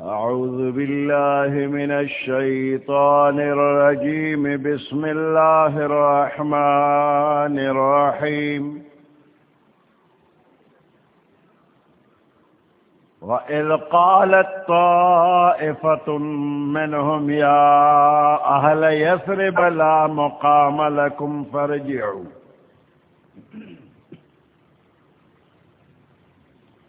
أعوذ بالله من الشيطان الرجيم. بسم الله الرحمن الرحيم. وإذ قالت طائفة منهم، يا أهل يثرب لا مقام لكم فارجعوا.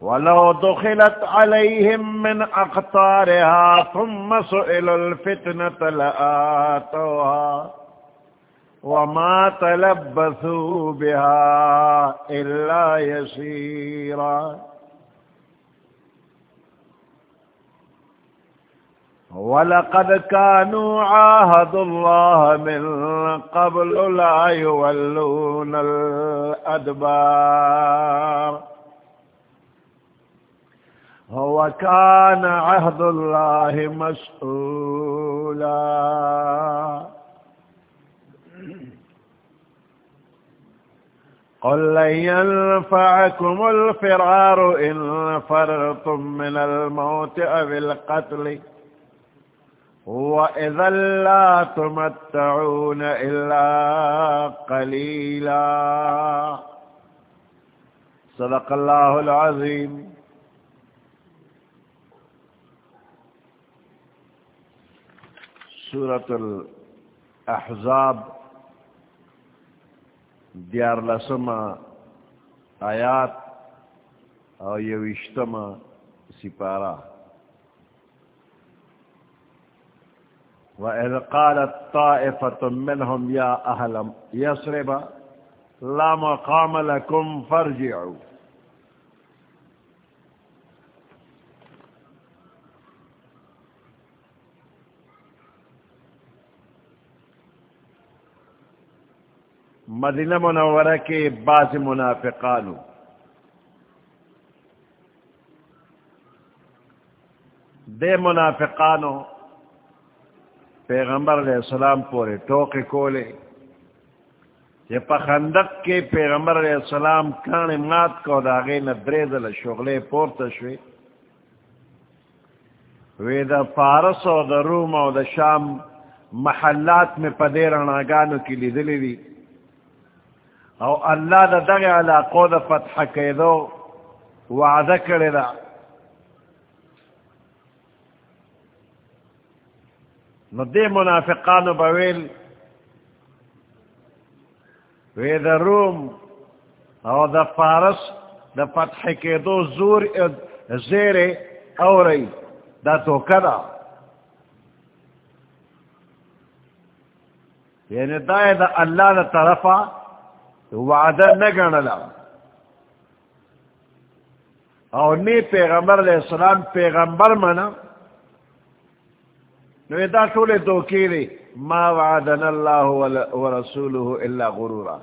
ولو دخلت عليهم من أقطارها ثم سئلوا الفتنة لآتوها وما تلبثوا بها إلا يسيرا. ولقد كانوا عاهد الله من قبل لا يولون الأدبار. وكان عهد الله مسؤولا قل لن ينفعكم الفرار إن فررتم من الموت أو القتل وإذا لا تمتعون إلا قليلا صدق الله العظيم سورة الأحزاب ديار لسما آيات أو يوشتما سپارا وإذ قالت طائفة منهم يا أهل يسرب لا مقام لكم فارجعوا۔ مدینہ منورہ کے بعض منافقانو۔ دے منافقانو، پیغمبر علیہ السلام پورے ٹوکے کولے۔ یہ پخندق کے پیغمبر علیہ السلام کان مات کو داغے نہ دریدل شغلے پورتا شوی وی دا فارس و دا روم و دا شام محلات میں پدیر ناگانو کی لی دلی دی او اللہ دا دغی علاقو دا فتح کیدو وعدہ کرے دا. نو دے منافقانو بویل وی دا روم او دا فارس دا فتح کیدو زور، زیر او رئی دا تو کدا یعنی دا دا اللہ دا طرفا وعدہ نگنلا او نی پیغمبر علیہ السلام پیغمبر منا نو دا طول دوکیلی ما وعدنا اللہ ورسوله الا غرورا.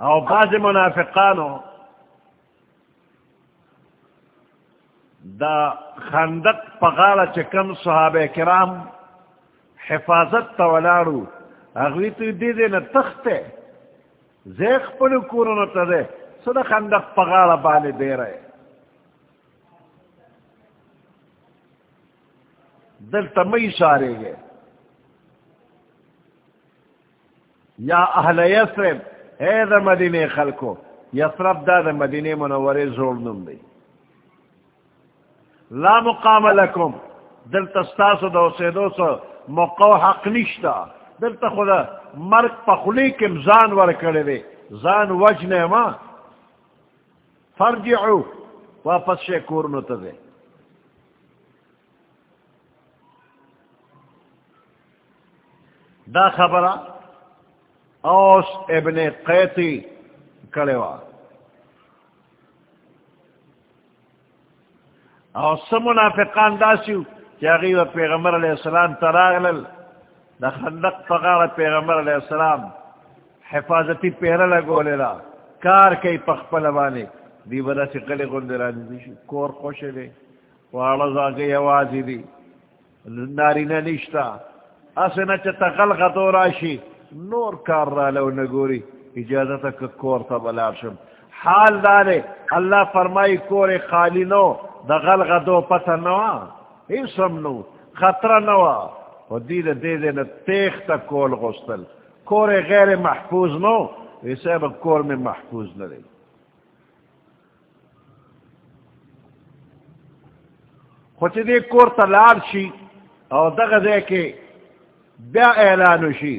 او بعض منافقانو دا خندق پغالا چکم صحابہ کرام حفاظت تولارو اغوی تو دی دی نا تختے زیخ پلو کورنو تا دے صدا خندق پغالا بانے دے رہے دل تمی سارے گے یا اہل یسرب اے دا مدینے خلکو یسرب دا دا مدینے منورے زور نم دی. لا مقام لکم. دل تستاسو دو سیدو سو مقو حق نشتا. دل تا خدا مرک پخلی کم زان ور کرے دے. زان وجنے ما. فرجعو. واپس شے کورنو تا دے. دا خبرہ اوس ابن قیتی کڑے وا او سمنافقان داسیو چاگی و پیغمبر علیہ السلام تراغلل دا خندق فغار پیغمبر علیہ السلام حفاظتی پیرا لگو لیلا کار کئی پخپل بانے دی بدا سی قلی گندرانی دیشو کور خوش لے وارز آگئی آوازی دی ناری ننشتا اسنا چتا غلغ دوراشی نور کار را لو نگوری اجازتا که کور تا بلارشم حال دارے اللہ فرمائی کور خالی نو دا غلغ دو پتا نوا اسم نو خطر نوا و دید دید نا تیخ تا کول غستل کور غیر محفوظ نو اسے با کور میں محفوظ نرے خوچ دی کور تا لار شی او دغه دے کے بیا اعلانو شی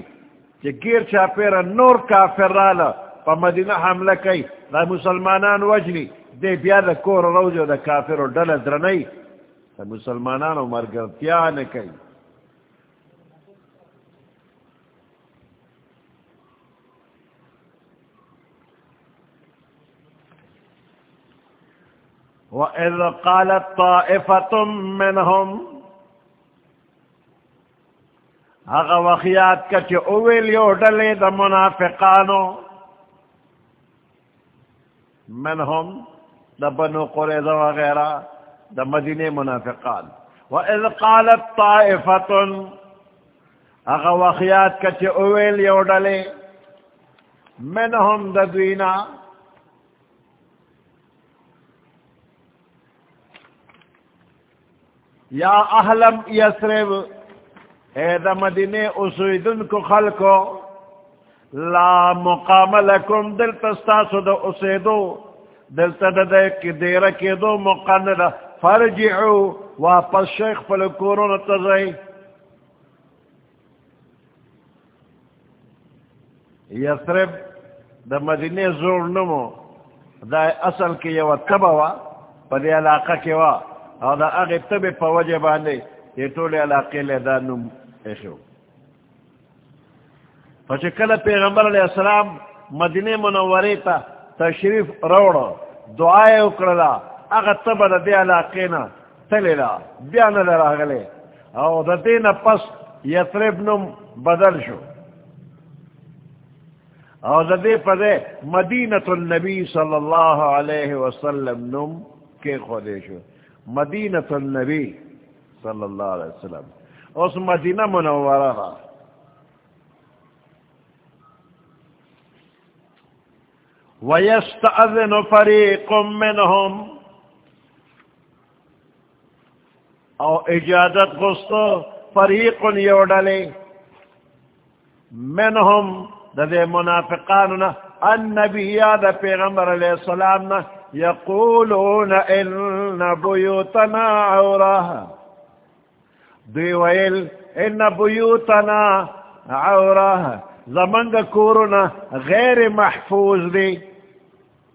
چی گیر چا پیر نور کافر رالا پا مدینہ حملہ کئی دا مسلمانان وجنی دے بیا دا کور روزو دا کافر و ڈل درنی دا مسلمانان و مرگرتیا نکی وَإِذْ قَالَتْ طَائِفَةٌ مِّنْهُمْ اغا وخیات کچھ اویل یو ڈلے دا منافقانو منہم دا بنو قریضہ وغیرہ دا مدین منافقان. وَإِذْ قَالَتْ طَائِفَةٌ اغا وخیات کچھ اویل یو ڈلے منہم دا دوینا. یا اہلم یسرب اے دا مدینے اسویدن کو خلقو لا مقام لکم دل تستاسو دا اسیدو دل تددے کی دیر کی دو مقاند فرجعو، واپس شیخ پل فلکورون تزائی یسرب دا مدینے زور نمو، دا اصل کی یو تبوا پا دی علاقہ کی وا او دا اغی تب پا وجہ باندے، یہ طول علاقے لے دا نم ایشو پچھے کل پیغمبر علیہ السلام مدینہ منوری تا تشریف روڑا۔ دعائے اکرلا اغا تب دا دی علاقے نا تلیلا بیانا دا راگلے۔ او دا دینا پس یترب نم بدل شو۔ او دا دی پا دے مدینة النبی صلی اللہ علیہ وسلم نم کے خودے شو۔ مدینت النبی صلی اللہ علیہ وسلم۔ اس مدینہ منورہ۔ وَيَسْتَأَذِنُ فَرِيقٌ مِّنْهُمْ۔ او اجازت غستو فریق یوڈلے منہم دا دے منافقاننا النبی یاد پیغمبر علیہ السلام نا يقولون إن بيوتنا عورها دويل إن بيوتنا عورها زمن كورنا غير محفوظ دي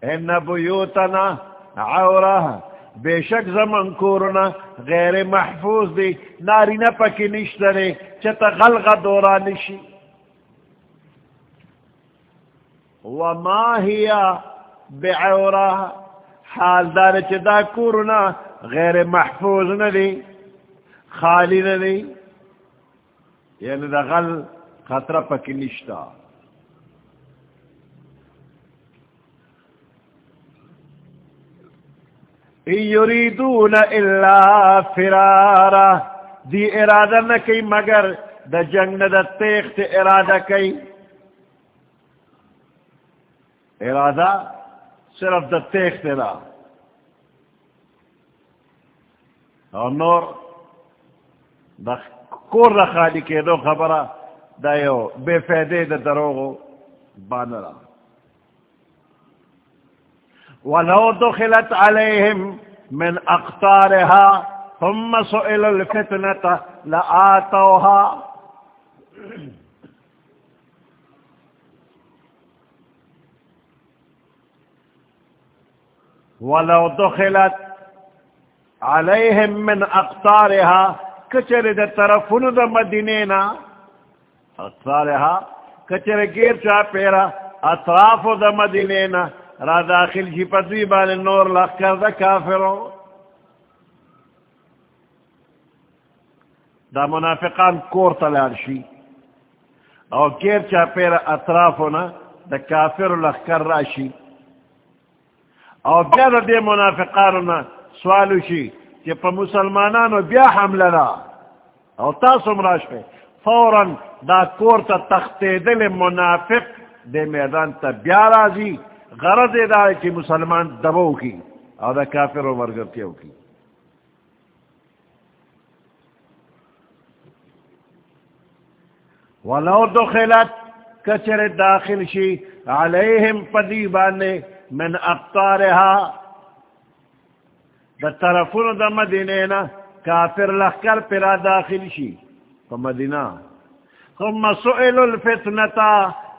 إن بيوتنا عورها بے شک زمن کورنا غیر محفوظ دی، ناری نپکی نشترے چتا غلغ دورا نشی. وما ہیا بعورها حال دار چدا کورنا غیر محفوظ ندی، خالی ندی. یعنی دا غل خطرہ پکی نشتا. یریدون الا فرارا. دی ارادہ نہ نکی مگر دا جنگ نہ دا تیخت ارادہ کی ارادہ صرف دا تیخ تیرا اور نور دا کور دا خالی کے دو خبرہ دا یو بے فیدے دا دروغو بانرا ولو دخلت عليهم من اقطارها ثم سئل الفتنة لآتوها. ولو دخلت عليهم من اقطارها كچر ده طرفون ده مدينينا اقطارها كچر غير چا پیرا اطراف ده مدينينا را داخل جی، جي پدوی بان النور لخکر ده كافرو دا منافقان کور تلار شی او کیر چا پیر اطرافونا دا کافر لخکر راشی او بیا دا دے منافقانونا سوالو شی کہ پا مسلمانانو بیا حملہ را او تاسو مراش پہ فوراً دا کور تا تختے دل منافق دے میدان تا بیا رازی غرض دا ہے کہ مسلمان دبو کی او دا کافر و مرگر کی۔ ولو دخلت کچر داخل شی، علیہم پدیبانے من اقطارها دا طرفون دا مدینینا کافر لخکر پرا داخل شی، پا مدینہ۔ ثم سئل الفتنتا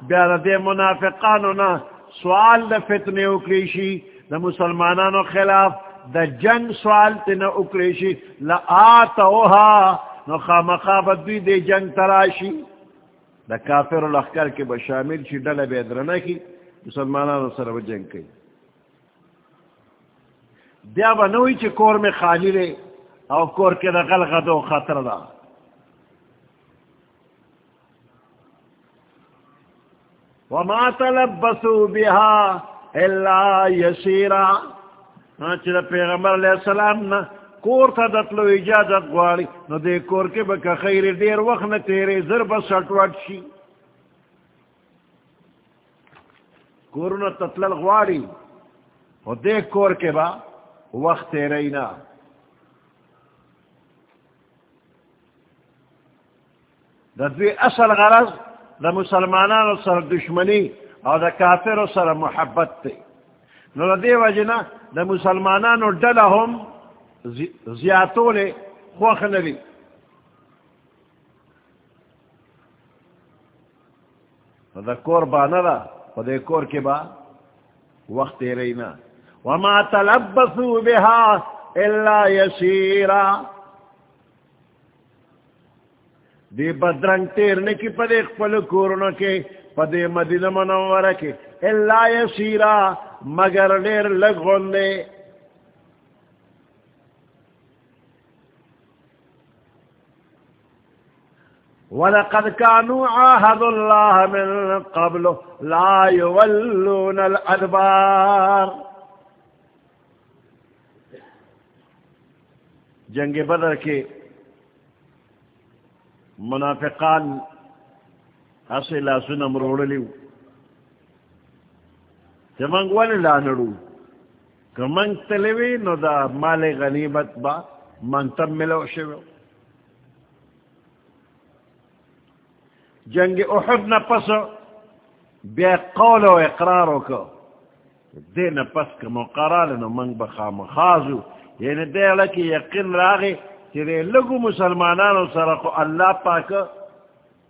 بیار دے منافقانونا سوال دا فتنے اکریشی دا مسلمانانو خلاف دا جنگ سوال تینا اکریشی لآتوها نو خامخابت بھی دے جنگ تراشی۔ دا کافر لخکر کے بشامل شی ڈل بیدرنا کی، مسلمانانو سر جنگ کی بیا با نوی چی کور میں خالی رے، او کور کے دا غلغدو خطر دا۔ وما تلبسوا بها الا يسيرا. ہاں، چرا پیغمبر علیہ السلام نا کور تا دتلو اجازت گواری نو دے کور کے بکا خیر دیر وقت نا تیرے ضرب سٹوٹ شی. کورنا تتلل گواری او دے کور کے با وقت تیرے نا. دا دوی اصل غرض دا مسلمانانو سر دشمنی او دا کافر سر محبت تے نو دا دے وجنا دا مسلمانانو ڈلا ہم زیادو لے خوخ نبی دا کور بانا دا و دے کور کے با وقت رینا وما تلبثوا بها الا يسيرا دی بدرنگ تیرنے کی پدے پل کورن کے، پدے مدینہ منور کے۔ اللہ یسیرا، مگر دیر لگن دے وَلَقَدْ كَانُوا عَاهَدُ اللَّهَ مِن قَبْلُ لَا يُوَلُّونَ الْأَدْبَارِ۔ جنگ بدر کے منافقان اصل لاسونا مروڑ لیو چمنگ والی لانڑو کمنگ تلیوی نو دا مال غنیمت با من تب ملو شو جنگ احد نا پس بیا قول و اقرارو کو دے نا پس کمو قرال نو منگ بخام خازو یعنی دے لکی یقین راغی چرے لگو مسلمانانو سرقو اللہ پاک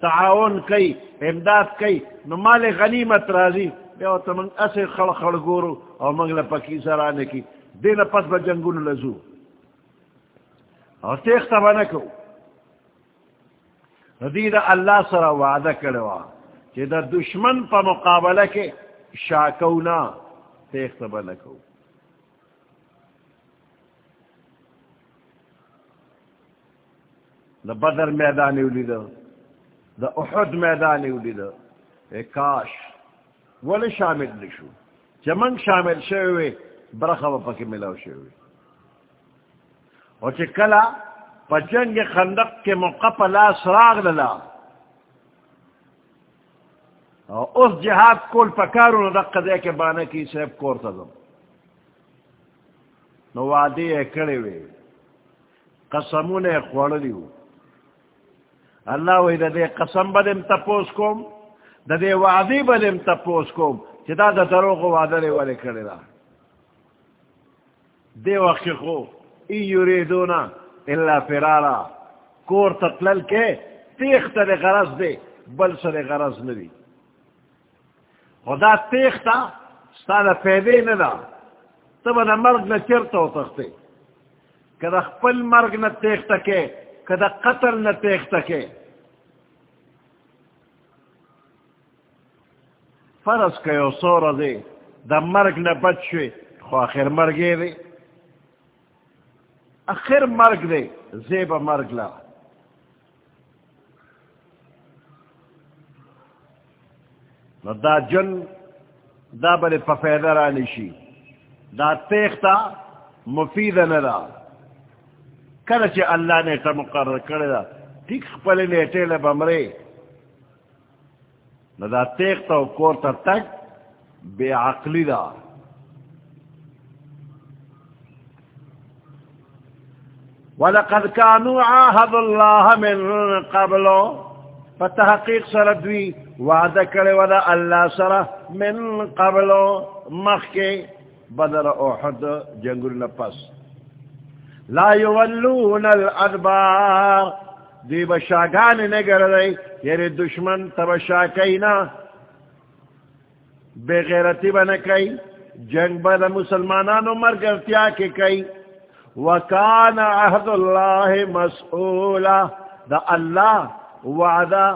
تعاون کئی امداد کئی نو مال غنیمت رازی بیو تا منگ اسے خل خل گورو او منگ لپکی سرانے کی دین پس با جنگون لزو او اور تیختا بنکو دید اللہ سر وعدہ کروا کہ دا دشمن پا مقابلہ کے شاکونا تیخ تیختا بنکو دا بدر میدانی اولی دا. دا احد میدانی اولی دا. اے کاش، ولی شامل نشو. چمنگ شامل شوئے برخوا پاکی ملاو شوئے اور چی کلا، پا جنگ خندق کے موقع پا لا سراغ للا. اور اس جہاد کول پکارو نو دقا دے کے بانا کی سیب کورتا دم. نو وعدی اکڑے وے قسمون اخوڑ لیو اللہ وی دا دے قسم بدم تپوس کوم، دا دے وعدی بدم تپوس کوم، چی دا دا دروغ وعدہ لے والے کرے دا. دے وقت خو، ای یریدونا اللہ فرارا، کور تطلل کے تیخت دے غرض دے، بل سر غرض نوی خدا تیختا ستا دا پیدے ندا. تب دا مرگ نا چرتا تختے کدا خپل مرگ نا تیختا کے، کدا قتل نا تیختا کے. فرس کئے سور دے دا مرگ نہ بچے خو آخر مر گئے دے آخر مرگ دے زیب مرگ لا. نو دا جن، دا بلے پفیدہ رانی شی دا تیختا مفید ندا کرچے اللہ نے تا مقرر کردہ ٹھیک پلے نیٹے لے بمرے نو دا تیختا و کورتا تک بے عقلی دا وَلَقَدْ كَانُوا عَاهَدُ اللَّهَ مِن قَبْلُ فتحقیق سردوی وعدہ کرے ودا اللہ سرہ من قبلو مخ کے بدر احد جنگل نپس لا یولون الادبار دی بشاگان نگر رئی یعنی دشمن تبشاکینا بے غیرتی بنکئی جنگ بد مسلمانانو مرگرتیا کے کئی وکان عہد اللہ مسئولا. دا اللہ وعدہ.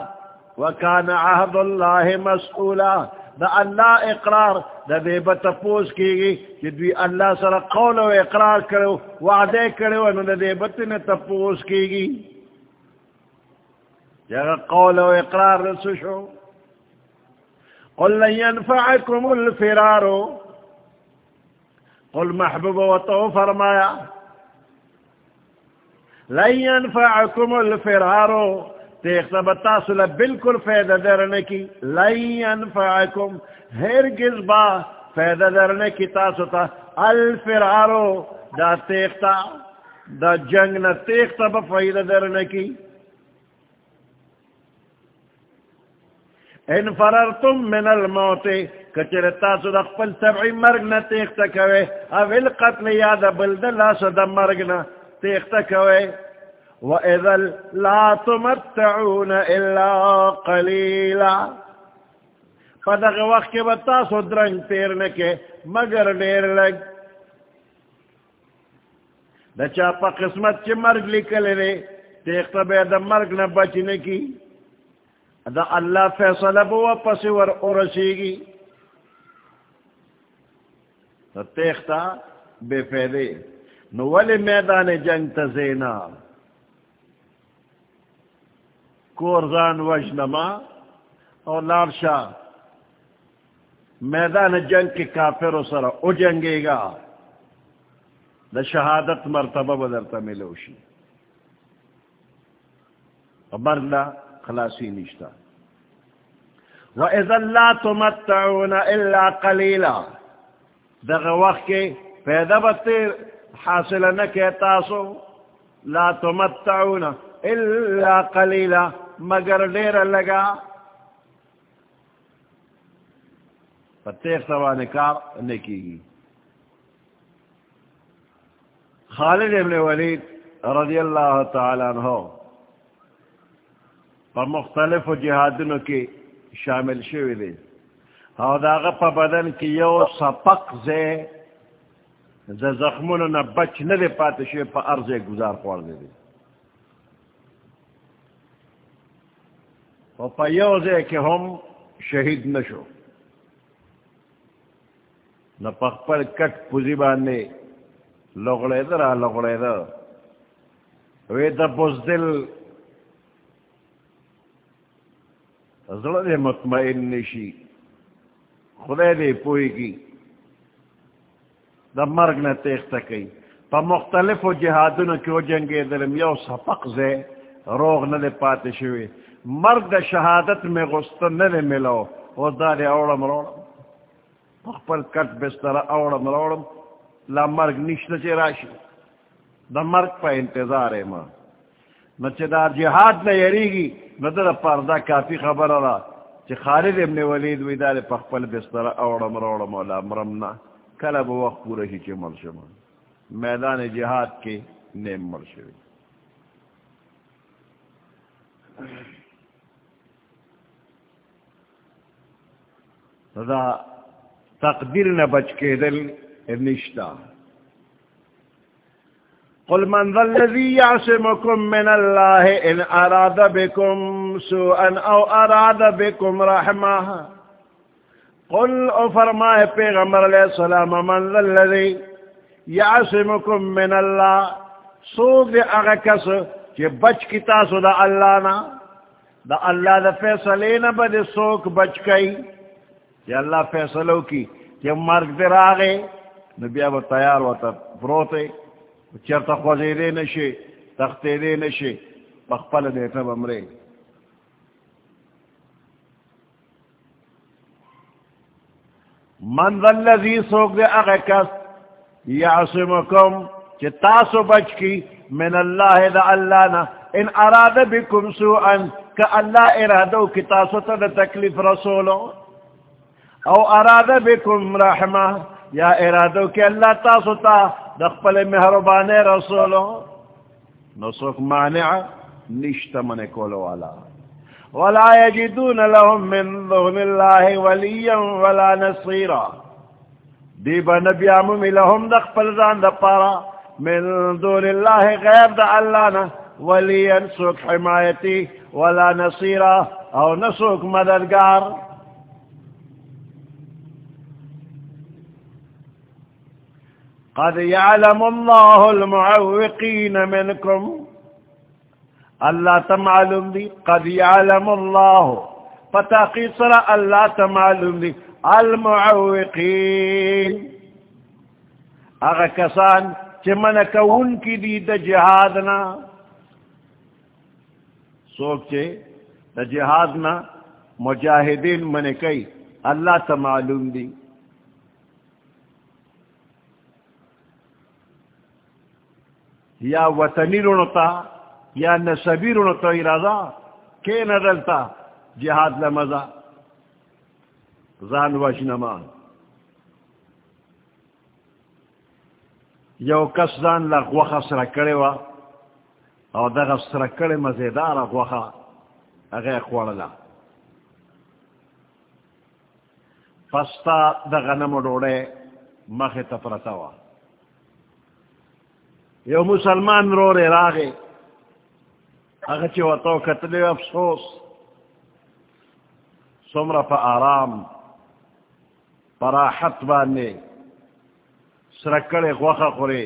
وکان عہد اللہ مسئولا. دا اللہ اقرار. دا دے بتپوس کی گی. کہ دوی اللہ سر قول و اقرار کرو. وعدے کرو. انہوں دا دے بتن تپوس کی گی. جگہ قول و اقرار رسوشو قل لن ينفعكم الفرار. قل محبوب و تو فرمایا لن ينفعكم الفرار. تیختا بتاسو بالکل فیدہ درنے کی لن ينفعكم ہرگز با فیدہ درنے کی تاسو تا الفرارو دا تیختا دا جنگ نا تیختا با فیدہ درنے کی ان فررتم من الموت کچر تاسو دا قبل سبعی مرگ نا تیختا کوئے او القتل یاد بلد لاسو دا مرگ نا تیختا کوئے وَإِذَا لَا تُمَتَّعُونَ إِلَّا قَلِيلًا. فدغ وقت کے بتاسو درنگ تیرنے کے مگر دیر لگ دا چاپا قسمت چی مرگ لکلے رے تیختا بے دا مرگ نہ بچنے کی دا اللہ فیصلہ بوا پسی ور ارسی گی تیختا بے فیدے۔ نو ولی میدان جنگ تزینا کورزان وجنما۔ اور لارشا میدان جنگ کے کافر سر او جنگے گا۔ دا شہادت مرتبہ بدلتا ملوشی۔ مرنا خلاصی نشتا. وَإِذَا لَا تُمَتَّعُونَ إِلَّا قَلِيلًا دغه وقت کې پیدا بتیر حاصل نہ کہتا سو لا تمتعون الا قليلا مگر ڈیر لگا. پتیخ سوا نکار نکی گی خالد ابن ولید رضی اللہ تعالیٰ عنہ پر مختلف جہادنوں کی شامل شوی دی. او داغا پا بدن کی یو سپق زے زے زخمونو نا بچ ندے پاتے شوی پا ارزے گزار خوار دے دی. او پا یو زے کہ ہم شہید نشو نا پخ پر کٹ پوزی باندے لغڑے دا را لغڑے دا وی دا بزدل دے مطمئن نشی خدے دے پوئی کی. دا مرگ نہ تیختا کئی پا مختلف جہادوں کیوں جنگے دلم یو سپق زے روغ نہ دے پاتے شوی. مرگ دا شہادت میں غصت نہ دے ملو او دا دے اوڑم روڑم پخپل کٹ بستر اوڑم روڑم لا مرگ نشتا چی راشی دا مرگ پا انتظار ہے ماں نہ جہاد نہ یریگی نہ در پردہ کافی خبر را. چ خالد ابن ولید وی دار پخپل بستر اوڑم روڑم ولا مرمنا کلب وقت پورا ہی چ مرشم میدان جہاد کے نیم مرشوی دا تقدیر نہ بچ کے دل نشتہ. قل من ذا الذي يعصمكم من الله إن أراد بكم سوءا أو أراد بكم رحمة. قل أفرماه پیغمبر علیہ السلام، من ذا الذي يعصمكم من الله، سوء دي أغكس کہ بچ کی تاسو دا اللہ نا؟ دا اللہ دا فیصلین با دے سوک بچ کئی. کہ اللہ فیصلو کی کہ مرگ در آگے نبی اب تیار ہوتا پروتے چرتا خوزے دے نشے تختے دے نشے پخپل دیتا بمرے من ذا الذي سوق دے اغا کس، یعصمکم چی تاسو بچ کی، من اللہ دا اللہ نا ان اراد بکم سوءا کہ اللہ ارادو کی تاسو تا دا تکلیف رسولو. او اراد بکم رحمہ یا ارادو کی اللہ تاسو تا دا مہربان رسولو نسوک مانع نشتا من کولو والا. ولا يجدون لهم من دون الله وليا ولا نصيرا دیبا نبی عمومی لهم دخ پلزان دا پارا من دون الله غیر دا اللہ وليا سوک حمایتی ولا نصيرا او نسوک مددگار. قد يعلم الله المعوقين منكم اللہ تمعلوم دی، قد يعلم اللہ پتا قیصر اللہ تمعلوم دی المعوقین اگا کسان چی من کون کی دی دا جہادنا سوک چے دا جہادنا مجاہدین من کئی، اللہ تمعلوم دی۔ یا وطنی رونتا یا نصبی رونتا ارادہ، کے ندلتا جہاد لمزا زان وجنمان یو کس زان لغوخ سرکڑے وا، او دغ سرکڑے مزیدار غوخا اغیر خوڑلا پستا دغ نمو ڈوڑے مخ تپرتا وا۔ یو مسلمان رو رے راگے اگر چی و کتلے افسوس۔ سمرا پا آرام پراحت بانے۔ سرکڑے غوخا خورے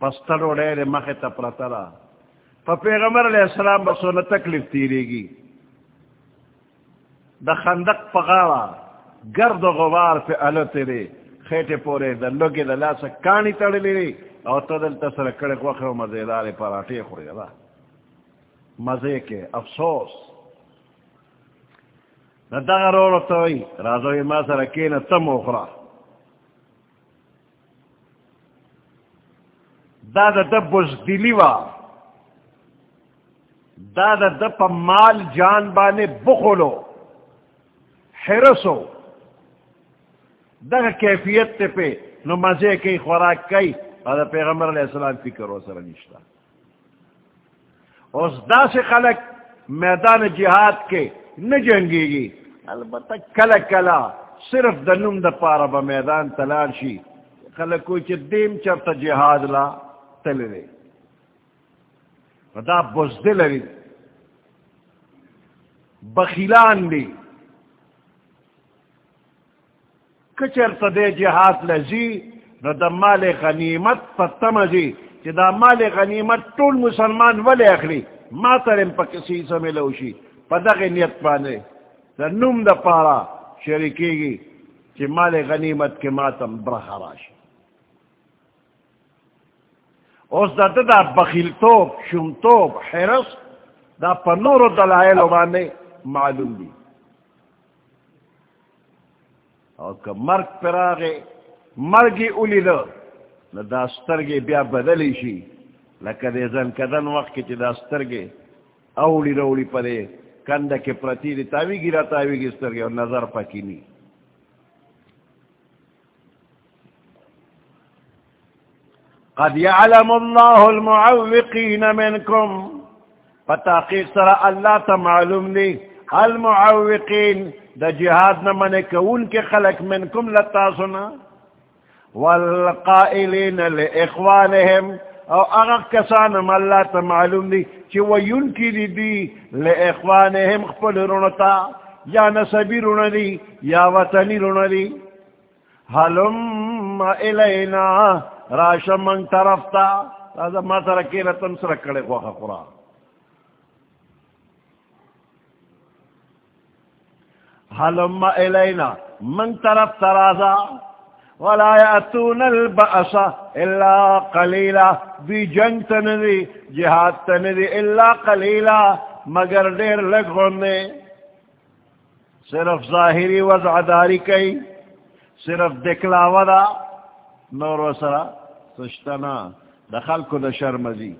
پستڑو ڈیرے مخی تا پرتلا۔ پا پیغمبر علیہ السلام بسو نا تکلیف تیرے گی دا خندق پغاوا گرد و غبار پہ علو تیرے، خیٹے پورے، دا لگے دا لاسا کانی تڑ لیرے او تدل تسر کڑے کوخے و مزیدار پراٹھے خوری دا مزے کے افسوس. نہ دغا رو رتوئی رازوی ما سر کین تم اخرا دا دا دا بزدلی وا دا دا دا پا مال جان بانے بخلو حرسو دا کیفیت تے پہ نو مزے کی خوراک کئی اور پیغمبر علیہ السلام فکر ہو سر نشتا اس دا سے خلق میدان جہاد کے نہ جنگے گی البتہ کلا کلا صرف دنم دا پارا با میدان تلاشی خلق کوئی چی دیم چرتا جہاد لا تلے دا بزدل ری بخیلان دی کچرتا دے جہاد لزی نو دا مال غنیمت پتم جی کہ دا مال غنیمت طول مسلمان ولی اخلی ما ترم پا کسی سمی لوشی پا دا غنیت پانے دا نم دا پارا شرکی گی کہ مال غنیمت کے ماتم برخ راشی اس دا دا, دا بخیل توب شم توب حرس دا پا نور دلائل بانے معلوم دی. اور کہ مرگ پر آگے مرگی اولی دو نہ داسترگے بیا بدلی شی. لکہ دے زن کدن وقت کی چی داسترگے اولی رولی پدے کند کے پرتی دی تاوی گی را تاوی گی سترگے اور نظر پاکی نی. قد يعلم الله المعوقين منكم فتاقیق سر اللہ تا معلوم لی المعوقین دا جہاد نمانے کون کے خلق منکم لتا سنا والقائلین لإخوانهم. او اغا کسانم اللہ تا معلوم دی چی وینکی دی دی لإخوانهم خپل رونتا یا نسبی رون دی یا وطنی رون دی حلم الینا راش من طرفتا هذا ما ترکینا تم سرکڑے خواہ قرآن حلم الینا من طرف ترازا ولا يأتون البأس إلا قليلا۔ بي جنگ تندي جهاد تندي إلا قليلا۔ مگر دیر لگونے صرف ظاہری وضع داری کئی، صرف دکھلا ودا۔ نور وسرا سشتنا دخل کو دا شرمزی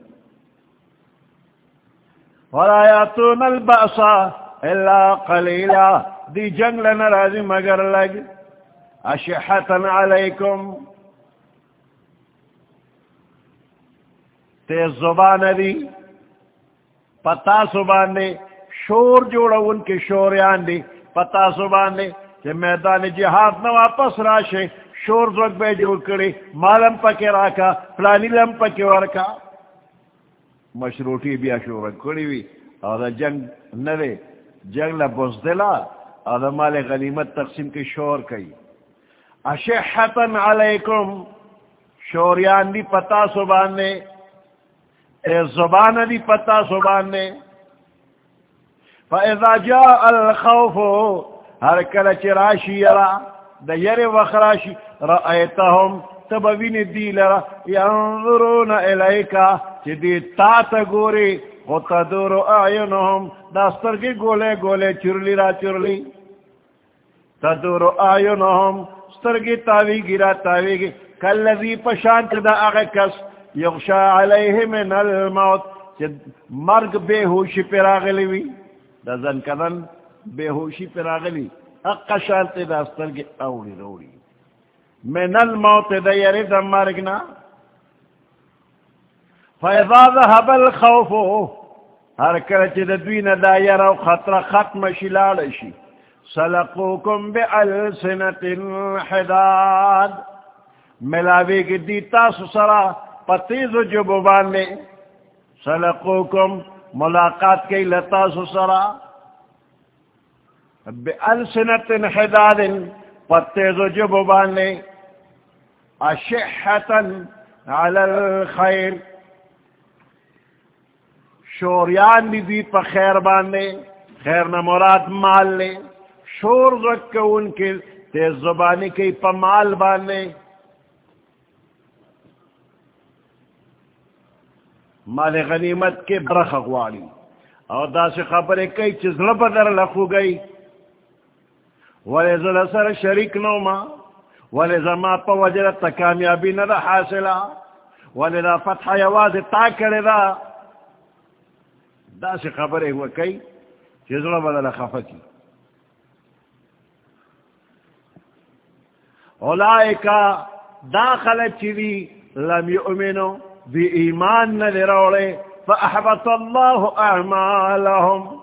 ولا يأتون البأس إلا قليلا۔ دی جنگ لنا رازی مگر لگ۔ اشحتن علیکم تیز زبان دی، پتا زبان دی، شور جوڑا ان کے شوریان دی، پتا زبان دی، کہ میدان جہاد نہ واپس راشے، شور زوگ بے جوڑ کری، مالم پکے راکا پلانی لم پکے ورکا. مشروطی بیا شور کری وی اور جنگ نہ جنگ لبوز دلا اور مال غنیمت تقسیم کی شور کئی. اشحتن علیکم شوریان دی پتا سبان نے، اے زبان دی پتا سبان نے. فَإِذَا جَاءَ الْخَوْفُ، ہر کل چراشی یرا دا یر وخراشی رأیتهم تبوین دی لرا، ینظرون الیکا چی دی تا تا گوری خطدور اعینهم داستر کی گولے گولے چرلی را چرلی. تدور آئینهم سترگی تاوی گرا تاوی گی کاللذی پشانت دا اغکس یغشا علیہ من الموت. چھ مرگ بے ہوشی پر آگلی وی دا زن کدن بے ہوشی پر آگلی اقا شانت دا سترگی اوڑی روڑی. من الموت دا یری دا مرگنا فیضا ذهب الخوف، ہر کرچ دا دوین دا یرو خطر ختم شلال شلالشی سلقوکم بألسنت حداد۔ ملاوی کی دیتا سسرا پتیز و جبوبان سلقوکم ملاقات کی لتا سسرا۔ بألسنت حداد پتیز و جبوبان اشحتا علی الخیر۔ شوریان بھی دی پا خیر باندے۔ خیر نہ مراد مال لے۔ شور رکھ کے ان کے تیز زبانی کی پمال بانے۔ مال غنیمت کے برخ اغواری اور دا سے خبریں کئی چیز بدر لکھو گئی۔ ولی زل سر شریک نو ما ولی زما پا وجرت کامیابی نہ حاصلہ۔ ولی دا فتح یواز تا کرے دا۔ دا سے خبریں ہوئے کئی چیز بدر خفا کی اولائکا داخل چیوی لم یؤمنو بی ایمان نلروڑے فاحبط اللہ اعمالهم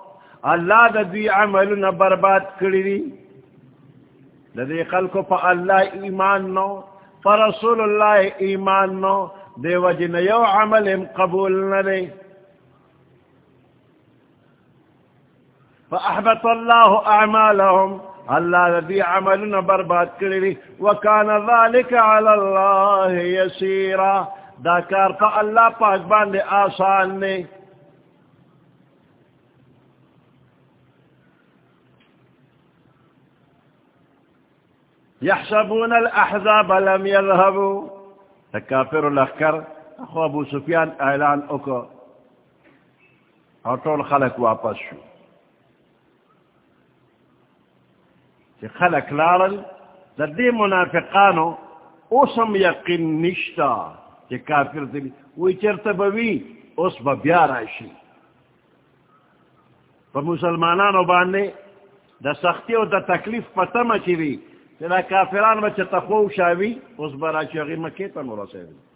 اللہ دا دی عملنا برباد کری لدی خلقو فا اللہ ایمان نو فرسول اللہ ایمان نو، دے وجن یو عمل قبول نلے فاحبط اللہ اعمالهم اللہ رضی عملنا برباد کری وکان ذالک علی اللہ یسیرا. دا کار پا اللہ پاک باندے آسان نے. يحسبون الاحزاب لم يذهبوا تكافر الاخكر اخو ابو سفيان اعلان اكو اور طول خلق واپس شو. کہ خلق لارل دا دی منافقانو اوسم یقین نشتا کہ کافر دلی، وی چرتا بوی اس با بیاراشی پا مسلمانانو باندے دا سختی و دا تکلیف پتما چیوی کہ دا کافران بچه تخوو شاوی اس براشی اغی مکیتا مرسے دی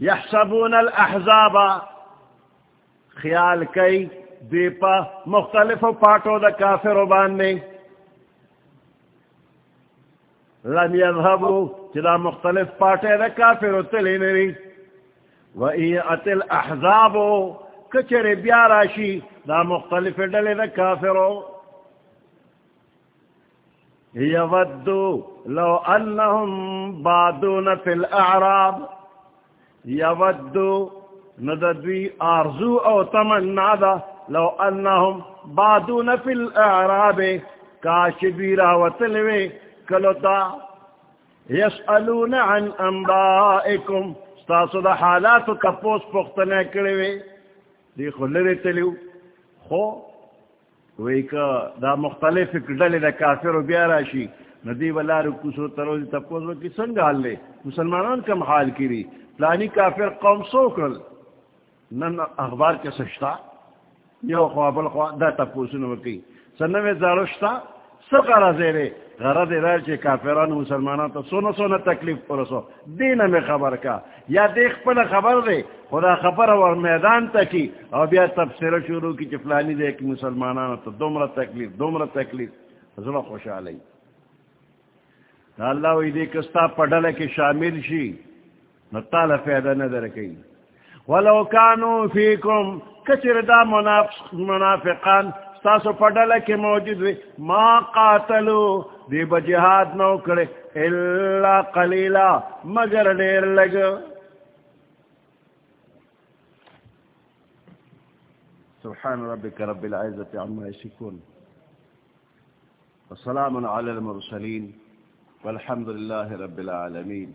یحسبون الاحزاب. خیال کئی، دیپا، مختلف پاٹو دا کافر و باننے لم یذہبو چدا مختلف پاٹے دا کافر و تلی نری و ایعت الاحزاب، کچر بیاراشی دا مختلف ڈلے دا کافر و. یودو لو انہم بادون فی الاعراب. یودو نددوی آرزو او تمنا دا لو انہم بادون فی الاعراب کاش بیرا بیراوتلوے کلتا یسألون عن انبائکم ستاسو دا حالاتو تپوس پختنے کروے دی خلر تلیو خو وی که دا مختلف ڈلی دا کافر و بیارا شی ندی والا رکوسو تروزی تپوس وکی سنگ حال لے. مسلمانان کم حال کری فلانی کافر قوم سو کرل نن اخبار کے سشتا؟ یو خواب الخوا دا تپوسو وکی سنوی زاروشتا سقر زیرے. غرض رائر چے کافران مسلمانان تو سونا سونا تکلیف پرسو. دین میں خبر کا. یا دیکھ پڑا خبر دے. خدا خبر اور میدان تکی اور بیا تفسیر شروع کی چفلانی دے کہ مسلمانان تو دومرا تکلیف دومرا تکلیف. ذرا خوش آلئی اللہ وی دے کستا پڑھل کے شامل شی. نتالا فیدہ ندر کئی ولو کانو فیکم کچر دا منافقان ستاسو پڑھل کے موجود وی. ما قاتلو، دی بجہاد نو کرے اللہ قلیلا، مگر دیر لگ سبحان ربك رب العزة عما يشكون وسلام على المرسلين والحمد لله رب العالمين